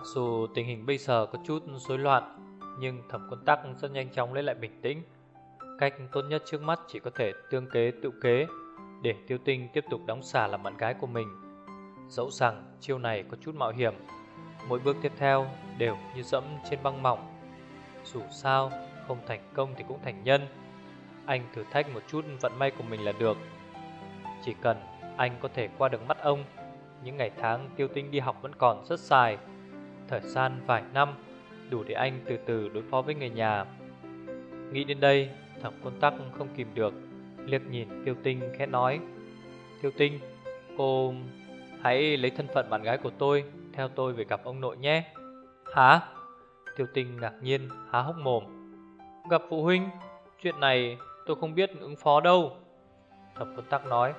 Mặc dù tình hình bây giờ có chút rối loạn, Nhưng thẩm quân tắc rất nhanh chóng lấy lại bình tĩnh. Cách tốt nhất trước mắt chỉ có thể tương kế tự kế, Để tiêu tinh tiếp tục đóng xả làm bạn gái của mình. Dẫu rằng chiêu này có chút mạo hiểm, Mỗi bước tiếp theo đều như dẫm trên băng mỏng. Dù sao, không thành công thì cũng thành nhân. Anh thử thách một chút vận may của mình là được. Chỉ cần anh có thể qua được mắt ông, Những ngày tháng tiêu tinh đi học vẫn còn rất dài. Thời gian vài năm, Đủ để anh từ từ đối phó với người nhà. Nghĩ đến đây Thẩm quân tắc không kìm được, Liếc nhìn tiêu tinh khẽ nói Tiêu tinh, Cô hãy lấy thân phận bạn gái của tôi Theo tôi về gặp ông nội nhé. Hả? Tiêu tinh ngạc nhiên, há hốc mồm. Gặp phụ huynh, Chuyện này tôi không biết ứng phó đâu. Thẩm quân tắc nói,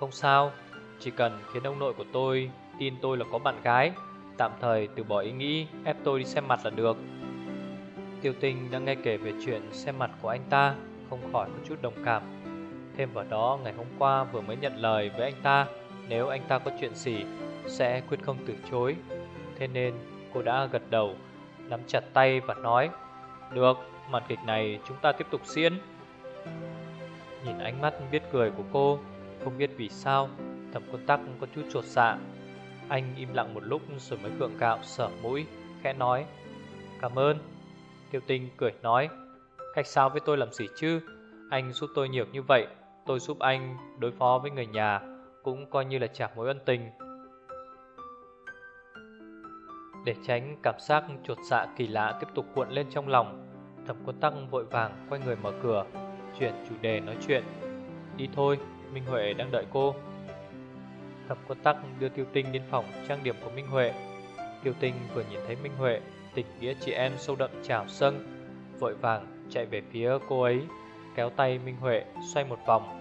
Không sao, Chỉ cần khiến ông nội của tôi tin tôi là có bạn gái Tạm thời từ bỏ ý nghĩ ép tôi đi xem mặt là được. Tiêu tinh đang nghe kể về chuyện xem mặt của anh ta Không khỏi có chút đồng cảm. Thêm vào đó ngày hôm qua vừa mới nhận lời với anh ta Nếu anh ta có chuyện gì Sẽ quyết không từ chối. Thế nên cô đã gật đầu Nắm chặt tay và nói Được, màn kịch này chúng ta tiếp tục diễn. Nhìn ánh mắt biết cười của cô Không biết vì sao Thẩm quân tắc có chút trột dạ anh im lặng một lúc rồi mới gượng gạo sở mũi Khẽ nói Cảm ơn. Tiêu tinh cười nói Cách sao với tôi làm gì chứ? Anh giúp tôi nhiều như vậy Tôi giúp anh đối phó với người nhà Cũng coi như là trả mối ân tình. Để tránh cảm giác chuột dạ kỳ lạ tiếp tục cuộn lên trong lòng Thẩm quân tăng vội vàng quay người mở cửa Chuyển chủ đề nói chuyện. Đi thôi, Minh Huệ đang đợi cô. Thẩm quân tắc đưa Tiêu Tinh đến phòng trang điểm của Minh Huệ. Tiêu Tinh vừa nhìn thấy Minh Huệ Tình nghĩa chị em sâu đậm trào sân Vội vàng chạy về phía cô ấy Kéo tay Minh Huệ xoay một vòng.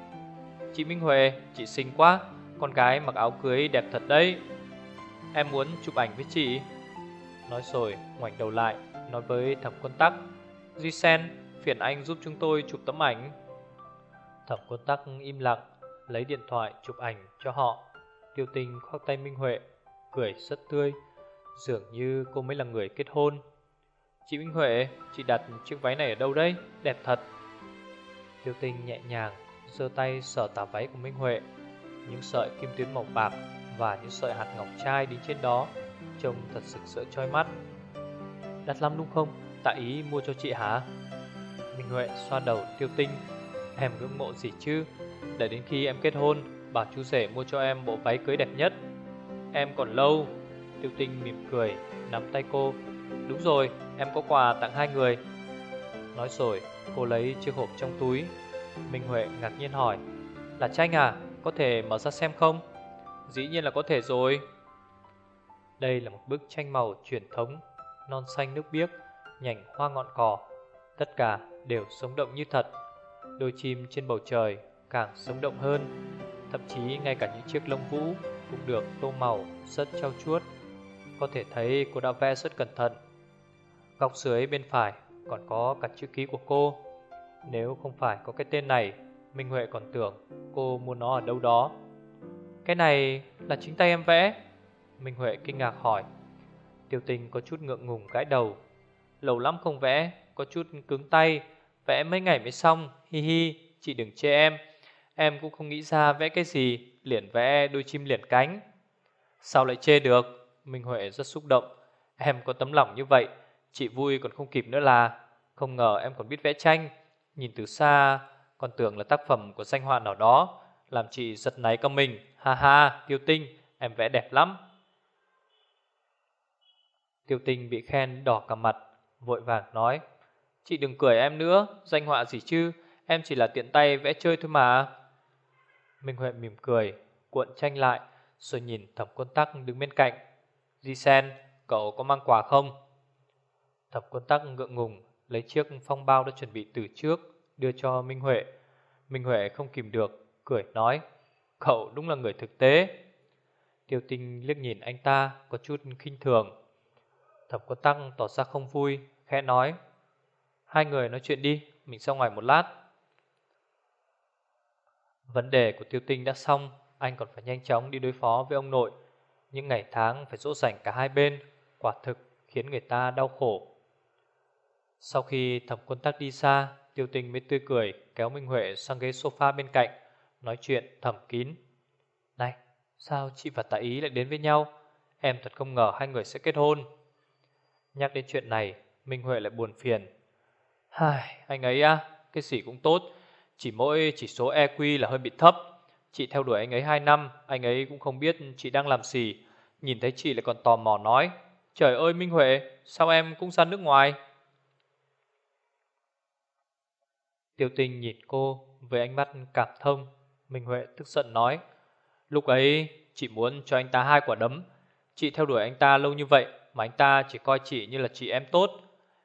Chị Minh Huệ, chị xinh quá Con gái mặc áo cưới đẹp thật đấy. Em muốn chụp ảnh với chị. Nói rồi ngoảnh đầu lại Nói với thẩm quân tắc Duy Sen, phiền anh giúp chúng tôi chụp tấm ảnh. Thẩm quân tắc im lặng Lấy điện thoại chụp ảnh cho họ. Tiêu tình khoác tay Minh Huệ, Cười rất tươi, Dường như cô mới là người kết hôn. Chị Minh Huệ, Chị đặt chiếc váy này ở đâu đấy? Đẹp thật. Tiêu tình nhẹ nhàng, giơ tay sờ tà váy của Minh Huệ. Những sợi kim tuyến màu bạc Và những sợi hạt ngọc trai đính trên đó, Trông thật sực sỡ chói mắt. Đắt lắm đúng không? Tại ý mua cho chị hả? Minh Huệ xoa đầu tiêu tinh Em ngưỡng mộ gì chứ? Để đến khi em kết hôn Bảo chú rể mua cho em bộ váy cưới đẹp nhất. Em còn lâu. Tiêu tinh mỉm cười, Nắm tay cô. Đúng rồi, em có quà tặng hai người. Nói rồi, cô lấy chiếc hộp trong túi. Minh Huệ ngạc nhiên hỏi, Là tranh à? Có thể mở ra xem không? Dĩ nhiên là có thể rồi. Đây là một bức tranh màu truyền thống, Non xanh nước biếc, Nhành hoa ngọn cỏ. Tất cả đều sống động như thật. Đôi chim trên bầu trời càng sống động hơn. Thậm chí ngay cả những chiếc lông vũ cũng được tô màu rất trau chuốt. Có thể thấy cô đã vẽ rất cẩn thận. Góc dưới bên phải còn có cả chữ ký của cô. Nếu không phải có cái tên này, Minh Huệ còn tưởng cô mua nó ở đâu đó. Cái này là chính tay em vẽ. Minh Huệ kinh ngạc hỏi. Tiêu tình có chút ngượng ngùng gãi đầu. Lâu lắm không vẽ, có chút cứng tay. Vẽ mấy ngày mới xong, hi hi, chị đừng chê em. Em cũng không nghĩ ra vẽ cái gì, Liền vẽ đôi chim liền cánh. Sao lại chê được? Minh Huệ rất xúc động. Em có tấm lòng như vậy, Chị vui còn không kịp nữa là. Không ngờ em còn biết vẽ tranh. Nhìn từ xa, còn tưởng là tác phẩm của danh họa nào đó. Làm chị giật náy cả mình. Ha ha, tiêu tinh, Em vẽ đẹp lắm. Tiêu tinh bị khen đỏ cả mặt, Vội vàng nói, Chị đừng cười em nữa, Danh họa gì chứ? Em chỉ là tiện tay vẽ chơi thôi mà. Minh Huệ mỉm cười, cuộn tranh lại, rồi nhìn thẩm quân tắc đứng bên cạnh. Di Sen, cậu có mang quà không? Thẩm quân tắc ngượng ngùng, lấy chiếc phong bao đã chuẩn bị từ trước, đưa cho Minh Huệ. Minh Huệ không kìm được, cười nói, cậu đúng là người thực tế. Tiêu tinh liếc nhìn anh ta, có chút khinh thường. Thẩm quân tắc tỏ ra không vui, khẽ nói, hai người nói chuyện đi, mình ra ngoài một lát. Vấn đề của tiêu tinh đã xong, anh còn phải nhanh chóng đi đối phó với ông nội. Những ngày tháng phải dỗ dành cả hai bên, quả thực khiến người ta đau khổ. Sau khi thẩm quân tắc đi xa, tiêu tinh mới tươi cười kéo Minh Huệ sang ghế sofa bên cạnh, nói chuyện thầm kín. Này, sao chị và tạ ý lại đến với nhau? Em thật không ngờ hai người sẽ kết hôn. Nhắc đến chuyện này, Minh Huệ lại buồn phiền. Hai, anh ấy à, cái gì cũng tốt, chỉ mỗi chỉ số EQ là hơi bị thấp. Chị theo đuổi anh ấy 2 năm, anh ấy cũng không biết chị đang làm gì. Nhìn thấy chị lại còn tò mò nói, trời ơi Minh Huệ, sao em cũng sang nước ngoài? Tiêu tình nhìn cô với ánh mắt cảm thông. Minh Huệ tức giận nói, lúc ấy chị muốn cho anh ta hai quả đấm. Chị theo đuổi anh ta lâu như vậy mà anh ta chỉ coi chị như là chị em tốt.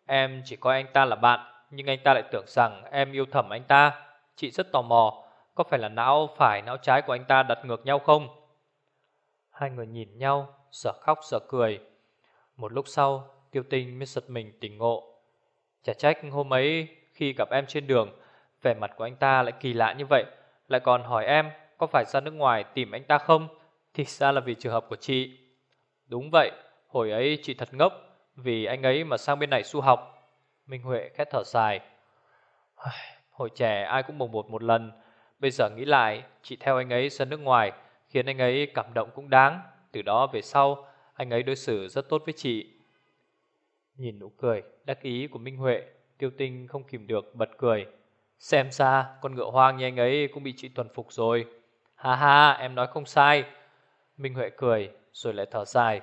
Em chỉ coi anh ta là bạn, nhưng anh ta lại tưởng rằng em yêu thầm anh ta. Chị rất tò mò, có phải là não phải não trái của anh ta đặt ngược nhau không? Hai người nhìn nhau, sợ khóc sợ cười. Một lúc sau, tiêu tinh mới giật mình tỉnh ngộ. Chả trách hôm ấy khi gặp em trên đường, vẻ mặt của anh ta lại kỳ lạ như vậy, lại còn hỏi em có phải ra nước ngoài tìm anh ta không? Thì ra là vì trường hợp của chị. Đúng vậy, hồi ấy chị thật ngốc, vì anh ấy mà sang bên này du học. Minh Huệ khét thở dài. Hồi trẻ ai cũng bồng bột một lần, bây giờ nghĩ lại, chị theo anh ấy ra nước ngoài, khiến anh ấy cảm động cũng đáng. Từ đó về sau, anh ấy đối xử rất tốt với chị. Nhìn nụ cười, đắc ý của Minh Huệ, Tiêu Tinh không kìm được bật cười. Xem ra, con ngựa hoang như anh ấy cũng bị chị tuần phục rồi. Ha ha, em nói không sai. Minh Huệ cười, rồi lại thở dài.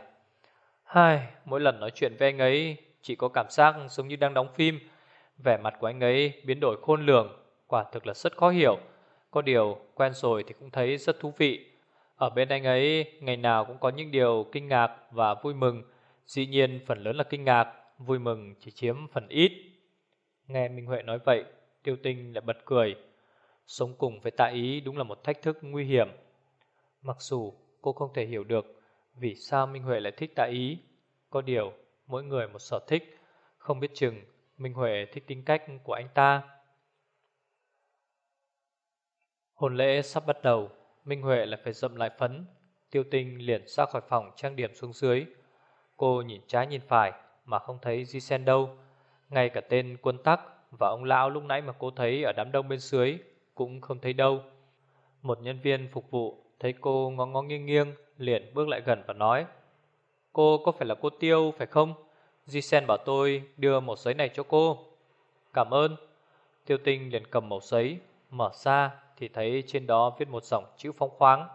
Hai, mỗi lần nói chuyện với anh ấy, chị có cảm giác giống như đang đóng phim. Vẻ mặt của anh ấy biến đổi khôn lường, quả thực là rất khó hiểu. Có điều, quen rồi thì cũng thấy rất thú vị. Ở bên anh ấy, ngày nào cũng có những điều kinh ngạc và vui mừng. Dĩ nhiên, phần lớn là kinh ngạc, vui mừng chỉ chiếm phần ít. Nghe Minh Huệ nói vậy, Tiêu Tinh lại bật cười. Sống cùng với tạ ý đúng là một thách thức nguy hiểm. Mặc dù cô không thể hiểu được vì sao Minh Huệ lại thích tạ ý. Có điều, mỗi người một sở thích, không biết chừng Minh Huệ thích tính cách của anh ta. Hôn lễ sắp bắt đầu, Minh Huệ lại phải dậm lại phấn. Tiêu tinh liền ra khỏi phòng trang điểm xuống dưới. Cô nhìn trái nhìn phải mà không thấy Di Sen đâu. Ngay cả tên quân tắc và ông lão lúc nãy mà cô thấy ở đám đông bên dưới cũng không thấy đâu. Một nhân viên phục vụ thấy cô ngó ngó nghiêng nghiêng liền bước lại gần và nói Cô có phải là cô Tiêu phải không? Di Sen bảo tôi đưa một giấy này cho cô. Cảm ơn. Tiêu tinh liền cầm mẩu giấy, mở ra thì thấy trên đó viết một dòng chữ phóng khoáng.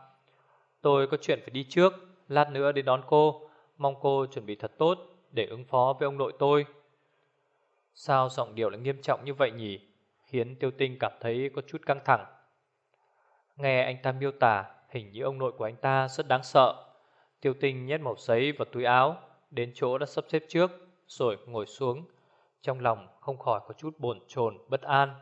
Tôi có chuyện phải đi trước, lát nữa đến đón cô, mong cô chuẩn bị thật tốt để ứng phó với ông nội tôi. Sao giọng điệu lại nghiêm trọng như vậy nhỉ? Khiến tiêu tinh cảm thấy có chút căng thẳng. Nghe anh ta miêu tả, hình như ông nội của anh ta rất đáng sợ. Tiêu tinh nhét mẩu giấy vào túi áo, đến chỗ đã sắp xếp trước, rồi ngồi xuống. Trong lòng không khỏi có chút bồn chồn bất an.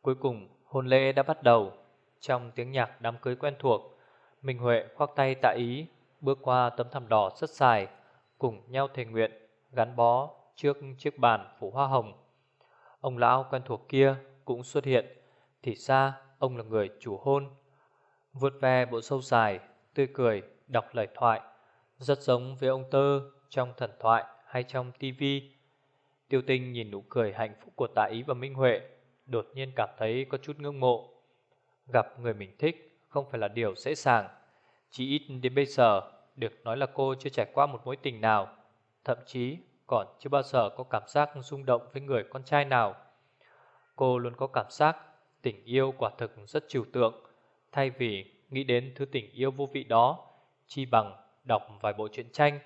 Cuối cùng, hôn lễ đã bắt đầu. Trong tiếng nhạc đám cưới quen thuộc, Minh Huệ khoác tay tạ ý, bước qua tấm thảm đỏ rất dài, cùng nhau thề nguyện, gắn bó trước chiếc bàn phủ hoa hồng. Ông lão quen thuộc kia cũng xuất hiện, thì ra ông là người chủ hôn. Vượt ve bộ sâu dài, tươi cười, đọc lời thoại, rất giống với ông Tơ trong thần thoại hay trong tivi. Tiêu tinh nhìn nụ cười hạnh phúc của tạ ý và Minh Huệ, đột nhiên cảm thấy có chút ngưỡng mộ. Gặp người mình thích không phải là điều dễ dàng. Chỉ ít đến bây giờ, được nói là cô chưa trải qua một mối tình nào. Thậm chí còn chưa bao giờ có cảm giác rung động với người con trai nào. Cô luôn có cảm giác tình yêu quả thực rất trừu tượng, thay vì nghĩ đến thứ tình yêu vô vị đó, chi bằng đọc vài bộ truyện tranh,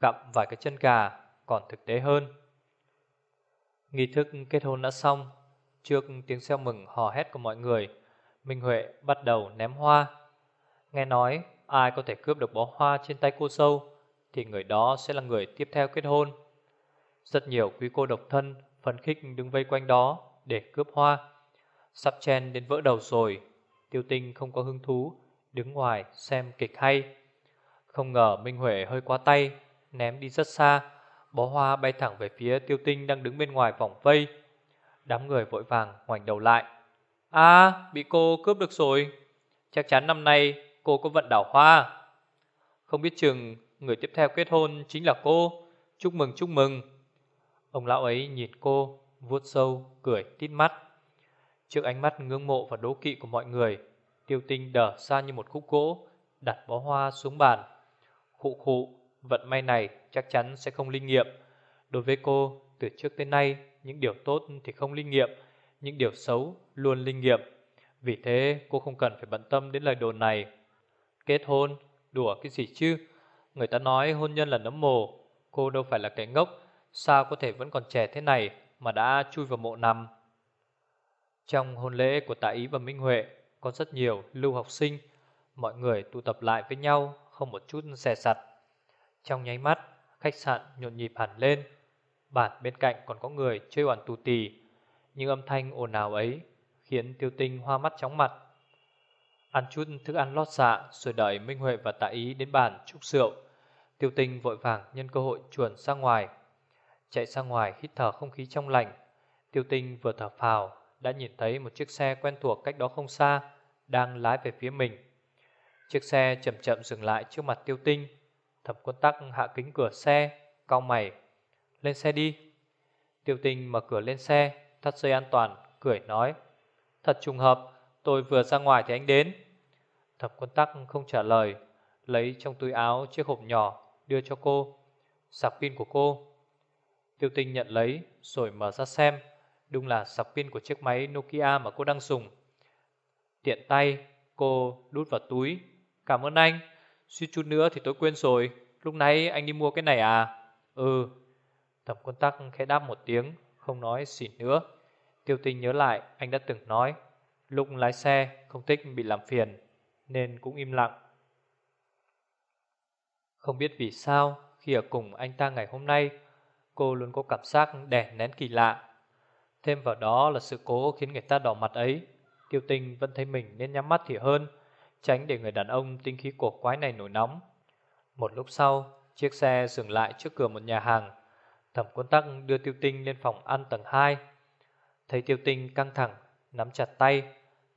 gặm vài cái chân gà còn thực tế hơn. Nghi thức kết hôn đã xong, trước tiếng xeo mừng hò hét của mọi người, Minh Huệ bắt đầu ném hoa. Nghe nói ai có thể cướp được bó hoa trên tay cô sâu thì người đó sẽ là người tiếp theo kết hôn. Rất nhiều quý cô độc thân phấn khích đứng vây quanh đó để cướp hoa. Sắp chen đến vỡ đầu rồi, tiêu tinh không có hứng thú, đứng ngoài xem kịch hay. Không ngờ Minh Huệ hơi quá tay, ném đi rất xa, bó hoa bay thẳng về phía tiêu tinh đang đứng bên ngoài vòng vây. Đám người vội vàng ngoảnh đầu lại. À, bị cô cướp được rồi. Chắc chắn năm nay cô có vận đảo hoa. Không biết chừng người tiếp theo kết hôn chính là cô. Chúc mừng chúc mừng. Ông lão ấy nhìn cô, vuốt sâu, cười tít mắt. Trước ánh mắt ngưỡng mộ và đố kỵ của mọi người, tiêu tinh đờ xa như một khúc gỗ, đặt bó hoa xuống bàn. Khụ khụ, vận may này chắc chắn sẽ không linh nghiệm. Đối với cô, từ trước tới nay, những điều tốt thì không linh nghiệm, những điều xấu luôn linh nghiệm. Vì thế cô không cần phải bận tâm đến lời đồn này. Kết hôn, đùa cái gì chứ? Người ta nói hôn nhân là nấm mồ, cô đâu phải là kẻ ngốc, sao có thể vẫn còn trẻ thế này mà đã chui vào mộ nằm. Trong hôn lễ của Tạ Ý và Minh Huệ có rất nhiều lưu học sinh, mọi người tụ tập lại với nhau không một chút xe sặt. Trong nháy mắt, khách sạn nhộn nhịp hẳn lên. Bản bên cạnh còn có người chơi oản tù tì, nhưng âm thanh ồn ào ấy khiến Tiêu Tinh hoa mắt chóng mặt. Ăn chút thức ăn lót dạ rồi đợi Minh Huệ và Tạ Ý đến bàn chúc rượu. Tiêu Tinh vội vàng nhân cơ hội chuồn ra ngoài. Chạy ra ngoài hít thở không khí trong lành. Tiêu Tinh vừa thở phào đã nhìn thấy một chiếc xe quen thuộc cách đó không xa đang lái về phía mình. Chiếc xe chậm chậm dừng lại trước mặt Tiêu Tinh. Thẩm Quân Tắc hạ kính cửa xe, cau mày, "Lên xe đi." Tiêu Tinh mở cửa lên xe, thắt dây an toàn, cười nói, "Thật trùng hợp, tôi vừa ra ngoài thì anh đến." Thẩm Quân Tắc không trả lời, lấy trong túi áo chiếc hộp nhỏ đưa cho cô, "Sạc pin của cô." Tiêu Tinh nhận lấy rồi mở ra xem, đúng là sạc pin của chiếc máy Nokia mà cô đang dùng. Tiện tay, cô đút vào túi. Cảm ơn anh, suy chút nữa thì tôi quên rồi, lúc nãy anh đi mua cái này à? Ừ. Thẩm quân tắc khẽ đáp một tiếng, không nói xỉn nữa. Tiêu Tinh nhớ lại anh đã từng nói, lúc lái xe không thích bị làm phiền, nên cũng im lặng. Không biết vì sao, khi ở cùng anh ta ngày hôm nay, cô luôn có cảm giác đè nén kỳ lạ. Thêm vào đó là sự cố khiến người ta đỏ mặt ấy. Tiêu tinh vẫn thấy mình nên nhắm mắt thì hơn, tránh để người đàn ông tinh khí cổ quái này nổi nóng. Một lúc sau, chiếc xe dừng lại trước cửa một nhà hàng. Thẩm quân tắc đưa tiêu tinh lên phòng ăn tầng 2. Thấy tiêu tinh căng thẳng, nắm chặt tay,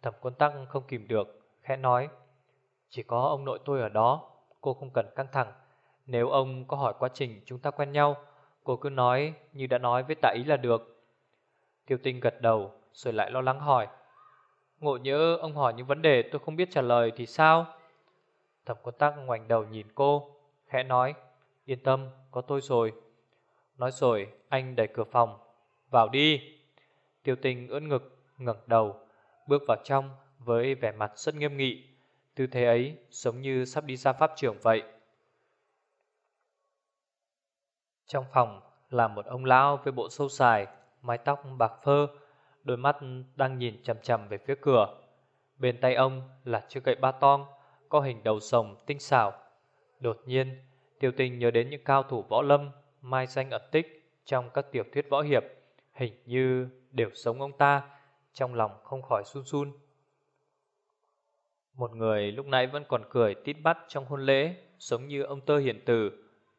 thẩm quân tắc không kìm được, khẽ nói. Chỉ có ông nội tôi ở đó, cô không cần căng thẳng. Nếu ông có hỏi quá trình chúng ta quen nhau, Cô cứ nói như đã nói với tạ ý là được Tiêu tinh gật đầu Rồi lại lo lắng hỏi Ngộ nhớ ông hỏi những vấn đề tôi không biết trả lời thì sao? Thẩm quân tắc ngoảnh đầu nhìn cô Khẽ nói Yên tâm có tôi rồi. Nói rồi anh đẩy cửa phòng Vào đi. Tiêu tinh ưỡn ngực ngẩng đầu Bước vào trong với vẻ mặt rất nghiêm nghị. Tư thế ấy giống như sắp đi ra pháp trưởng vậy. Trong phòng là một ông lão với bộ sâu dài, mái tóc bạc phơ, đôi mắt đang nhìn chằm chằm về phía cửa. Bên tay ông là chiếc gậy ba tong, có hình đầu sồng tinh xảo. Đột nhiên, Tiêu Tình nhớ đến những cao thủ võ lâm mai danh ẩn tích trong các tiểu thuyết võ hiệp, hình như đều sống ông ta, trong lòng không khỏi run run. Một người lúc nãy vẫn còn cười tít bắt trong hôn lễ, giống như ông Tơ hiện Tử,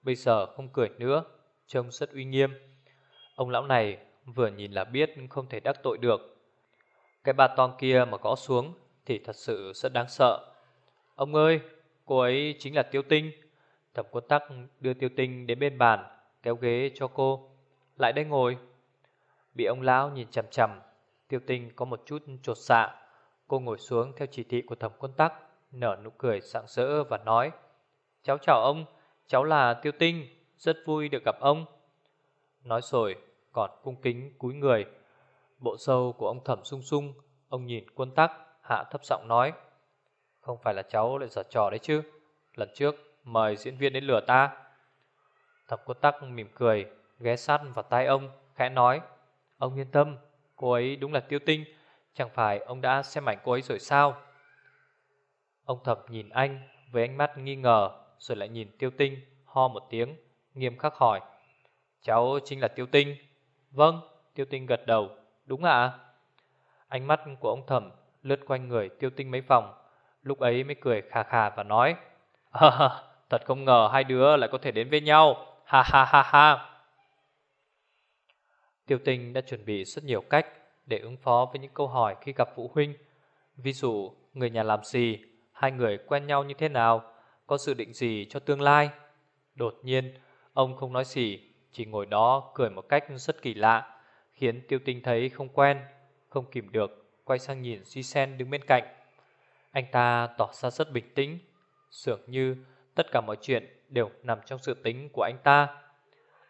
bây giờ không cười nữa, trông rất uy nghiêm. Ông lão này vừa nhìn là biết không thể đắc tội được. Cái bà Tom kia mà có xuống thì thật sự rất đáng sợ. Ông ơi, cô ấy chính là Tiêu Tinh. Thẩm quân tắc đưa Tiêu Tinh đến bên bàn, kéo ghế cho cô. Lại đây ngồi. Bị ông lão nhìn chằm chằm, Tiêu Tinh có một chút trột dạ. Cô ngồi xuống theo chỉ thị của thẩm quân tắc, nở nụ cười sảng sỡ và nói Cháu chào ông, cháu là Tiêu Tinh, rất vui được gặp ông. Nói rồi, còn cung kính cúi người. Bộ sâu của ông thẩm sung sung, ông nhìn quân tắc, hạ thấp giọng nói. Không phải là cháu lại giở trò đấy chứ. Lần trước, mời diễn viên đến lừa ta. Thẩm quân tắc mỉm cười, ghé sát vào tai ông, khẽ nói. Ông yên tâm, cô ấy đúng là tiêu tinh, Chẳng phải ông đã xem ảnh cô ấy rồi sao Ông thập nhìn anh với ánh mắt nghi ngờ Rồi lại nhìn tiêu tinh Ho một tiếng Nghiêm khắc hỏi Cháu chính là tiêu tinh Vâng tiêu tinh gật đầu. Đúng ạ. Ánh mắt của ông thẩm lướt quanh người tiêu tinh mấy vòng Lúc ấy mới cười khà khà và nói à, Thật không ngờ hai đứa lại có thể đến với nhau. Ha ha ha ha. Tiêu tinh đã chuẩn bị rất nhiều cách Để ứng phó với những câu hỏi khi gặp phụ huynh. Ví dụ người nhà làm gì Hai người quen nhau như thế nào Có dự định gì cho tương lai? Đột nhiên Ông không nói gì chỉ ngồi đó cười một cách rất kỳ lạ, Khiến tiêu tinh thấy không quen, Không kìm được, Quay sang nhìn Duy Sen đứng bên cạnh. Anh ta tỏ ra rất bình tĩnh, Dường như tất cả mọi chuyện Đều nằm trong sự tính của anh ta.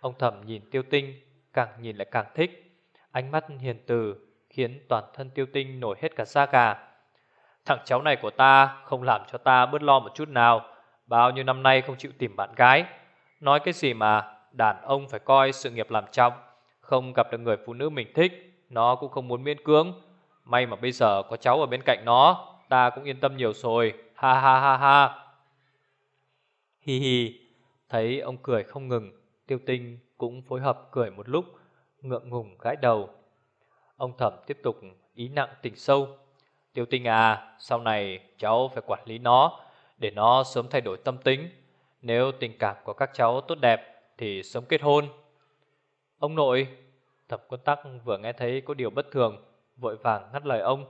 Ông thầm nhìn tiêu tinh, Càng nhìn lại càng thích. Ánh mắt hiền từ Khiến toàn thân tiêu tinh nổi hết cả da gà. Thằng cháu này của ta Không làm cho ta bớt lo một chút nào, Bao nhiêu năm nay không chịu tìm bạn gái. Nói cái gì mà Đàn ông phải coi sự nghiệp làm trọng, Không gặp được người phụ nữ mình thích, Nó cũng không muốn miễn cưỡng. May mà bây giờ có cháu ở bên cạnh nó, Ta cũng yên tâm nhiều rồi. Ha ha ha ha. Hi hi. Thấy ông cười không ngừng, Tiêu tinh cũng phối hợp cười một lúc, Ngượng ngùng gãi đầu. Ông thẩm tiếp tục ý nặng tình sâu. Tiêu tinh à Sau này cháu phải quản lý nó, Để nó sớm thay đổi tâm tính. Nếu tình cảm của các cháu tốt đẹp thì sớm kết hôn. Ông nội Thẩm quân tắc vừa nghe thấy có điều bất thường, Vội vàng ngắt lời ông.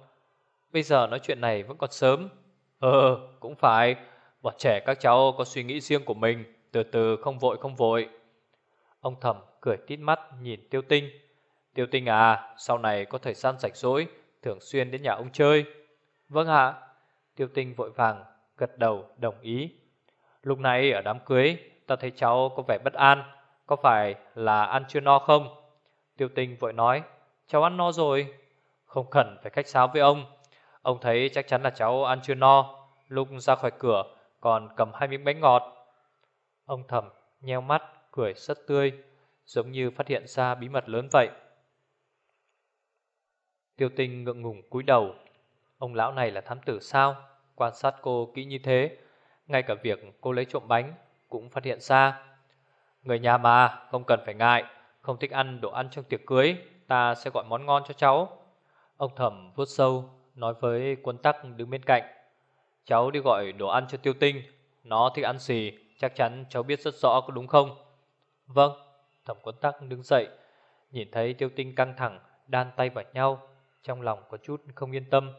Bây giờ nói chuyện này vẫn còn sớm. Ờ cũng phải. Bọn trẻ các cháu có suy nghĩ riêng của mình, Từ từ không vội không vội. Ông thẩm cười tít mắt nhìn tiêu tinh. Tiêu tinh à Sau này có thời gian rảnh rỗi, Thường xuyên đến nhà ông chơi. Vâng ạ. Tiêu tinh vội vàng gật đầu đồng ý. Lúc này ở đám cưới Ta thấy cháu có vẻ bất an, Có phải là ăn chưa no không? Tiêu tinh vội nói, Cháu ăn no rồi. Không cần phải khách sáo với ông. Ông thấy chắc chắn là cháu ăn chưa no, Lúc ra khỏi cửa Còn cầm hai miếng bánh ngọt. Ông thầm nheo mắt, cười rất tươi, Giống như phát hiện ra bí mật lớn vậy. Tiêu tinh ngượng ngùng cúi đầu. Ông lão này là thám tử sao? Quan sát cô kỹ như thế. Ngay cả việc cô lấy trộm bánh cũng phát hiện ra. Người nhà mà, không cần phải ngại, Không thích ăn đồ ăn trong tiệc cưới, Ta sẽ gọi món ngon cho cháu. Ông thẩm vuốt sâu, Nói với quân tắc đứng bên cạnh. Cháu đi gọi đồ ăn cho tiêu tinh, Nó thích ăn gì, Chắc chắn cháu biết rất rõ có đúng không? Vâng Thẩm quân tắc đứng dậy, Nhìn thấy tiêu tinh căng thẳng, Đan tay vào nhau, Trong lòng có chút không yên tâm.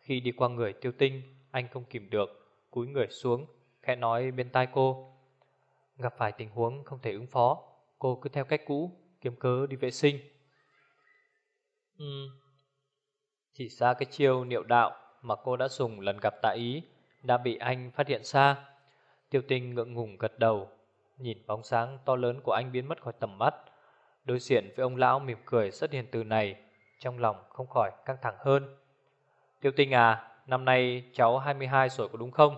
Khi đi qua người tiêu tinh, Anh không kìm được, Cúi người xuống, Khẽ nói bên tai cô. Gặp phải tình huống không thể ứng phó. Cô cứ theo cách cũ Kiếm cớ đi vệ sinh. Ừ. Chỉ ra cái chiêu niệu đạo Mà cô đã dùng lần gặp tại Ý Đã bị anh phát hiện ra. Tiêu tinh ngượng ngùng gật đầu Nhìn bóng sáng to lớn của anh biến mất khỏi tầm mắt. Đối diện với ông lão mỉm cười rất hiền từ này Trong lòng không khỏi căng thẳng hơn. Tiêu tinh à Năm nay cháu 22 rồi có đúng không?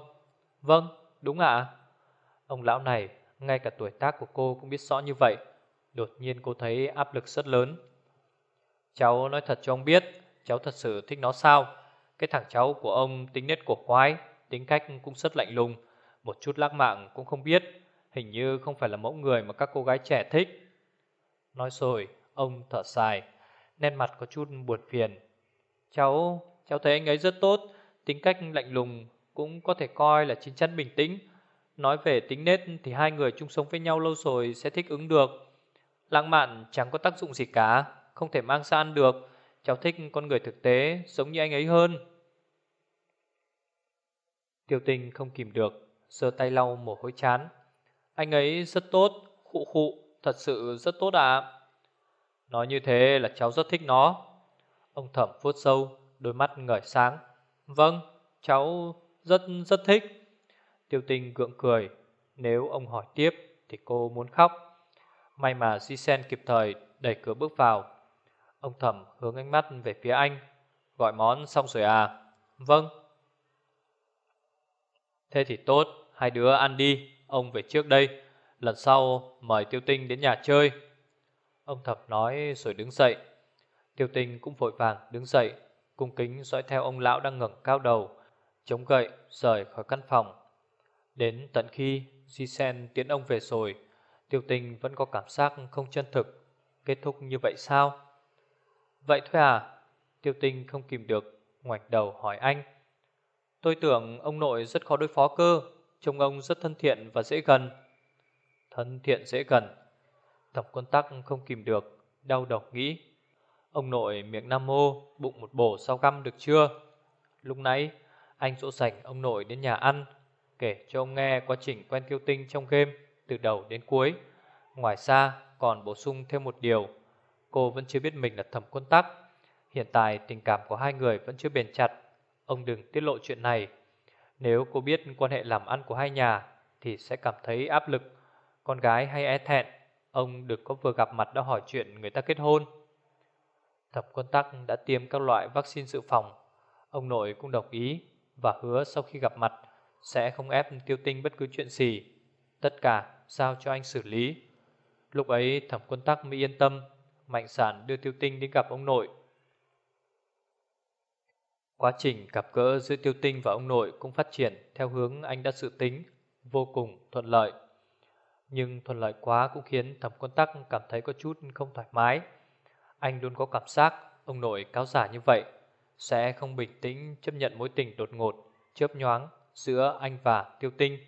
Vâng đúng ạ. Ông lão này ngay cả tuổi tác của cô cũng biết rõ như vậy. Đột nhiên cô thấy áp lực rất lớn. Cháu nói thật cho ông biết Cháu thật sự thích nó sao? Cái thằng cháu của ông tính nết cổ quái Tính cách cũng rất lạnh lùng. Một chút lác mạng cũng không biết Hình như không phải là mẫu người mà các cô gái trẻ thích. Nói rồi Ông thở dài Nét mặt có chút buồn phiền. Cháu, cháu thấy anh ấy rất tốt Tính cách lạnh lùng Cũng có thể coi là chín chắn bình tĩnh. Nói về tính nết thì hai người chung sống với nhau lâu rồi Sẽ thích ứng được Lãng mạn chẳng có tác dụng gì cả Không thể mang ra ăn được Cháu thích con người thực tế Giống như anh ấy hơn Tiêu tinh không kìm được Sơ tay lau mồ hôi chán anh ấy rất tốt, khụ khụ, thật sự rất tốt ạ. Nói như thế là cháu rất thích nó. Ông thẩm vuốt sâu, đôi mắt ngời sáng. Vâng, cháu rất rất thích. Tiêu tinh gượng cười, nếu ông hỏi tiếp thì cô muốn khóc. May mà Di Sen kịp thời đẩy cửa bước vào. Ông thẩm hướng ánh mắt về phía anh. Gọi món xong rồi à? Vâng. Thế thì tốt, hai đứa ăn đi. Ông về trước đây Lần sau mời tiêu tinh đến nhà chơi Ông thập nói rồi đứng dậy Tiêu tinh cũng vội vàng đứng dậy cung kính dõi theo ông lão đang ngẩng cao đầu, chống gậy rời khỏi căn phòng. Đến tận khi Di Sen tiến ông về rồi, Tiêu Tinh vẫn có cảm giác không chân thực. Kết thúc như vậy sao? Vậy thôi à? Tiêu Tinh không kìm được, ngoảnh đầu hỏi anh. Tôi tưởng ông nội rất khó đối phó cơ, trông ông rất thân thiện và dễ gần. Thân thiện dễ gần. Tổng quân tắc không kìm được, đau đầu nghĩ. Ông nội miệng nam mô, bụng một bổ sau găm được chưa? Lúc nãy, anh dỗ dành ông nội đến nhà ăn, kể cho ông nghe quá trình quen kiêu tinh trong game từ đầu đến cuối. Ngoài ra, còn bổ sung thêm một điều. Cô vẫn chưa biết mình là thẩm quân tắc. Hiện tại tình cảm của hai người vẫn chưa bền chặt. Ông đừng tiết lộ chuyện này. Nếu cô biết quan hệ làm ăn của hai nhà, thì sẽ cảm thấy áp lực. Con gái hay e thẹn, ông đừng có vừa gặp mặt đã hỏi chuyện người ta kết hôn. Thẩm quân tắc đã tiêm các loại vaccine dự phòng. Ông nội cũng đồng ý và hứa sau khi gặp mặt sẽ không ép tiêu tinh bất cứ chuyện gì. Tất cả giao cho anh xử lý. Lúc ấy thẩm quân tắc mới yên tâm, mạnh sản đưa tiêu tinh đến gặp ông nội. Quá trình gặp gỡ giữa tiêu tinh và ông nội cũng phát triển theo hướng anh đã dự tính, vô cùng thuận lợi. Nhưng thuận lợi quá cũng khiến thẩm quân tắc cảm thấy có chút không thoải mái. Anh luôn có cảm giác ông nội cáo giả như vậy sẽ không bình tĩnh chấp nhận mối tình đột ngột, chớp nhoáng giữa anh và Tiêu Tinh.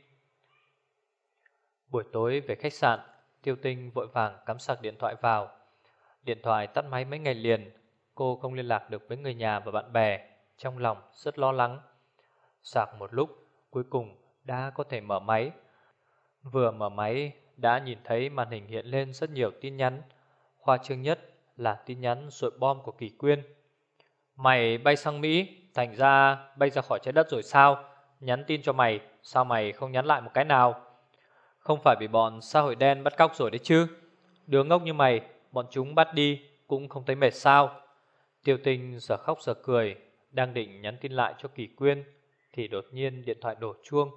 Buổi tối về khách sạn, Tiêu Tinh vội vàng cắm sạc điện thoại vào. Điện thoại tắt máy mấy ngày liền, cô không liên lạc được với người nhà và bạn bè, trong lòng rất lo lắng. Sạc một lúc, cuối cùng đã có thể mở máy. Vừa mở máy, đã nhìn thấy màn hình hiện lên rất nhiều tin nhắn. Khoa trương nhất là tin nhắn rội bom của Kỳ Quyên. Mày bay sang Mỹ, thành ra bay ra khỏi trái đất rồi sao? Nhắn tin cho mày, sao mày không nhắn lại một cái nào? Không phải bị bọn xã hội đen bắt cóc rồi đấy chứ? Đứa ngốc như mày, bọn chúng bắt đi cũng không thấy mệt sao? Tiêu tinh giờ khóc giờ cười, đang định nhắn tin lại cho Kỳ Quyên, thì đột nhiên điện thoại đổ chuông.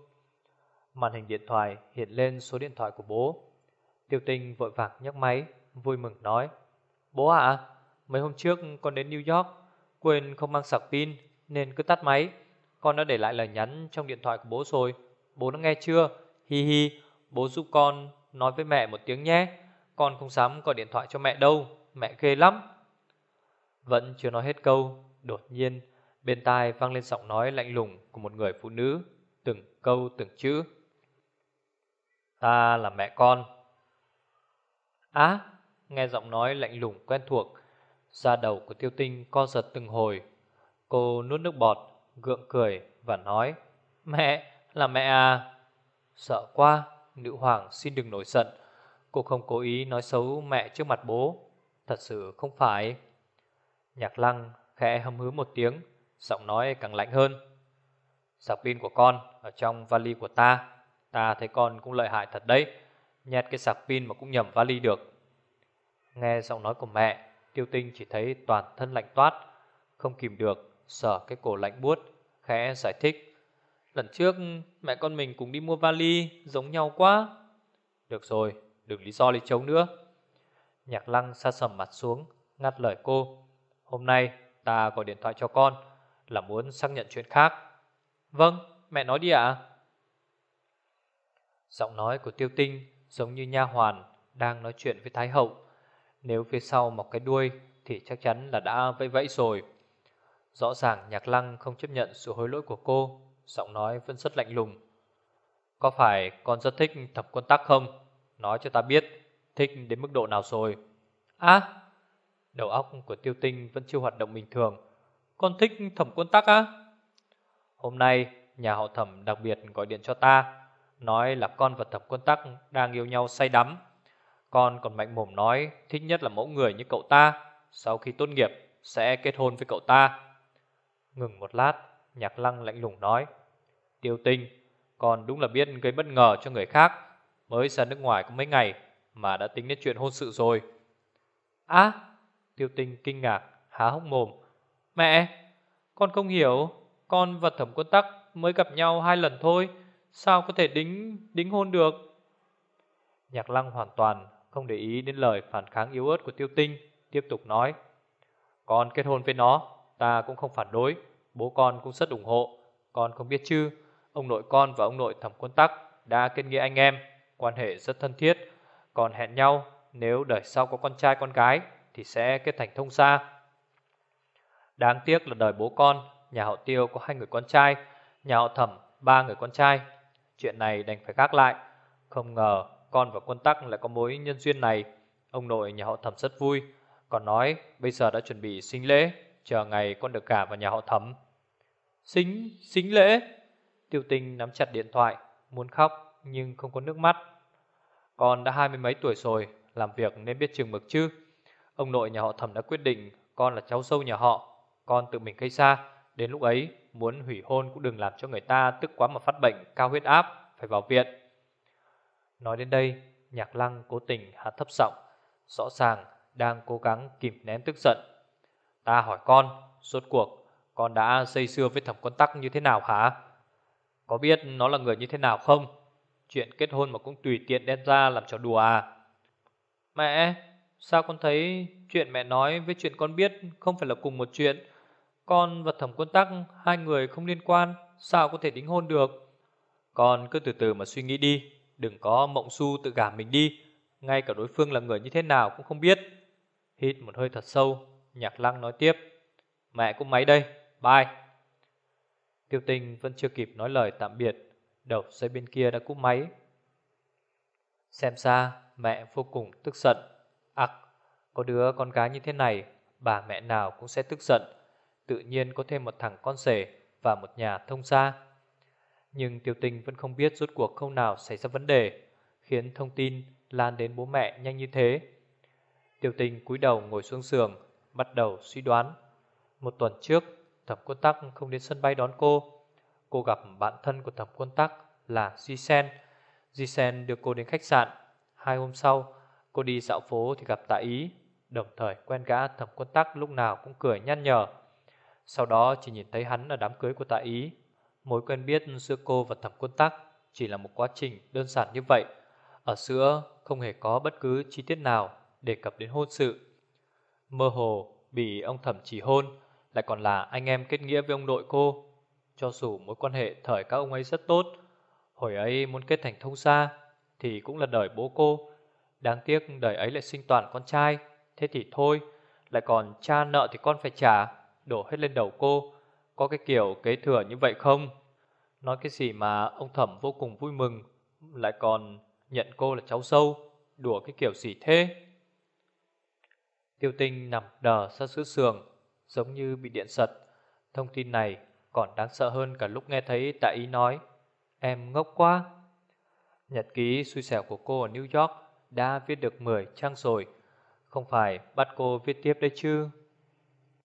Màn hình điện thoại hiện lên số điện thoại của bố. Tiêu tinh vội vàng nhấc máy, vui mừng nói. Bố ạ, mấy hôm trước con đến New York, quên không mang sạc pin nên cứ tắt máy. Con đã để lại lời nhắn trong điện thoại của bố rồi. Bố đã nghe chưa? Hi hi, bố giúp con nói với mẹ một tiếng nhé. Con không dám gọi điện thoại cho mẹ đâu, mẹ ghê lắm. Vẫn chưa nói hết câu, đột nhiên bên tai vang lên giọng nói lạnh lùng của một người phụ nữ, từng câu từng chữ. Ta là mẹ con. Á, nghe giọng nói lạnh lùng quen thuộc, da đầu của Tiêu Tinh co giật từng hồi. Cô nuốt nước bọt, gượng cười và nói: "Mẹ, là mẹ à?" Sợ quá, nữ hoàng xin đừng nổi giận. Cô không cố ý nói xấu mẹ trước mặt bố, thật sự không phải. Nhạc Lăng khẽ hâm hứ một tiếng, giọng nói càng lạnh hơn. Sạc pin của con ở trong vali của ta, ta thấy con cũng lợi hại thật đấy, nhét cái sạc pin mà cũng nhầm vali được. Nghe giọng nói của mẹ, Tiêu Tinh chỉ thấy toàn thân lạnh toát, không kìm được, sở cái cổ lạnh buốt, khẽ giải thích. Lần trước mẹ con mình cùng đi mua vali, giống nhau quá. Được rồi, đừng lý do lý chống nữa. Nhạc lăng xa sầm mặt xuống, ngắt lời cô. Hôm nay ta gọi điện thoại cho con, là muốn xác nhận chuyện khác. Vâng, mẹ nói đi ạ. Giọng nói của tiêu tinh giống như nha hoàn đang nói chuyện với Thái Hậu. Nếu phía sau mọc cái đuôi thì chắc chắn là đã vẫy vẫy rồi. Rõ ràng Nhạc Lăng không chấp nhận sự hối lỗi của cô, giọng nói vẫn rất lạnh lùng. Có phải con rất thích thẩm quân tắc không? Nói cho ta biết, thích đến mức độ nào rồi? à đầu óc của tiêu tinh vẫn chưa hoạt động bình thường. Con thích thẩm quân tắc á? Hôm nay, nhà họ thẩm đặc biệt gọi điện cho ta, nói là con và thẩm quân tắc đang yêu nhau say đắm. Con còn mạnh mồm nói thích nhất là mẫu người như cậu ta, sau khi tốt nghiệp sẽ kết hôn với cậu ta. Ngừng một lát, nhạc lăng lạnh lùng nói. Tiêu tinh, còn đúng là biết gây bất ngờ cho người khác. Mới ra nước ngoài có mấy ngày mà đã tính đến chuyện hôn sự rồi. Á, tiêu tinh kinh ngạc, há hốc mồm. Mẹ, con không hiểu, con và thẩm quân tắc mới gặp nhau hai lần thôi. Sao có thể đính đính hôn được? Nhạc lăng hoàn toàn không để ý đến lời phản kháng yếu ớt của tiêu tinh, tiếp tục nói. Con kết hôn với nó ta cũng không phản đối, Bố con cũng rất ủng hộ. Con không biết chứ, Ông nội con và ông nội thẩm quân tắc Đã kết nghĩa anh em, Quan hệ rất thân thiết. Còn hẹn nhau, nếu đời sau có con trai con gái Thì sẽ kết thành thông gia. Đáng tiếc là đời bố con, Nhà họ tiêu có hai người con trai, Nhà họ thẩm ba người con trai. Chuyện này đành phải gác lại. Không ngờ con và quân tắc lại có mối nhân duyên này. Ông nội nhà họ thẩm rất vui, Còn nói bây giờ đã chuẩn bị sinh lễ. Chờ ngày con được gả vào nhà họ thẩm Xính, xính lễ. Tiêu tinh nắm chặt điện thoại Muốn khóc nhưng không có nước mắt. Con đã hai mươi mấy tuổi rồi Làm việc nên biết chừng mực chứ. Ông nội nhà họ thẩm đã quyết định Con là cháu sâu nhà họ. Con tự mình gây ra Đến lúc ấy muốn hủy hôn cũng đừng làm cho người ta Tức quá mà phát bệnh cao huyết áp Phải vào viện. Nói đến đây Nhạc lăng cố tình hạ thấp giọng Rõ ràng đang cố gắng kìm nén tức giận. Ta hỏi con, Suốt cuộc, con đã xây xưa với thẩm quân tắc như thế nào hả? Có biết nó là người như thế nào không? Chuyện kết hôn mà cũng tùy tiện đem ra làm trò đùa à? Mẹ, Sao con thấy chuyện mẹ nói với chuyện con biết Không phải là cùng một chuyện? Con và thẩm quân tắc, Hai người không liên quan, Sao có thể đính hôn được? Con cứ từ từ mà suy nghĩ đi, Đừng có mộng su tự gả mình đi, Ngay cả đối phương là người như thế nào cũng không biết. Hít một hơi thật sâu Nhạc lăng nói tiếp. Mẹ cũng máy đây, Bye. Tiêu tinh vẫn chưa kịp nói lời tạm biệt, Đầu dây bên kia đã cúp máy. Xem ra mẹ vô cùng tức giận. Ặc Có đứa con gái như thế này, Bà mẹ nào cũng sẽ tức giận. Tự nhiên có thêm một thằng con rể Và một nhà thông gia. Nhưng tiêu tinh vẫn không biết rốt cuộc không nào xảy ra vấn đề, Khiến thông tin lan đến bố mẹ nhanh như thế. Tiêu tinh cúi đầu ngồi xuống giường Bắt đầu suy đoán. Một tuần trước, Thẩm quân tắc không đến sân bay đón cô. Cô gặp bạn thân của thẩm quân tắc là Di Sen. Di Sen đưa cô đến khách sạn. Hai hôm sau, Cô đi dạo phố thì gặp tạ ý. Đồng thời quen gã thẩm quân tắc lúc nào cũng cười nhăn nhở. Sau đó chỉ nhìn thấy hắn ở đám cưới của tạ ý. Mối quen biết giữa cô và thẩm quân tắc Chỉ là một quá trình đơn giản như vậy. Ở giữa không hề có bất cứ chi tiết nào Đề cập đến hôn sự. Mơ hồ bị ông thẩm chỉ hôn, Lại còn là anh em kết nghĩa với ông nội cô. Cho dù mối quan hệ thời các ông ấy rất tốt, Hồi ấy muốn kết thành thông gia Thì cũng là đời bố cô. Đáng tiếc đời ấy lại sinh toàn con trai, Thế thì thôi, Lại còn cha nợ thì con phải trả, Đổ hết lên đầu cô. Có cái kiểu kế thừa như vậy không? Nói cái gì mà ông thẩm vô cùng vui mừng, Lại còn nhận cô là cháu sâu Đùa cái kiểu gì thế? Tiêu tinh nằm đờ ra giữa sườn Giống như bị điện giật. Thông tin này còn đáng sợ hơn cả lúc nghe thấy tạ ý nói, Em ngốc quá. Nhật ký xui xẻo của cô ở New York Đã viết được 10 trang rồi. Không phải bắt cô viết tiếp đấy chứ?